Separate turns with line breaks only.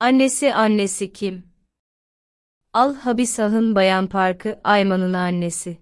Annesi annesi kim? Al Habisah'ın Bayan Parkı Ayman'ın annesi.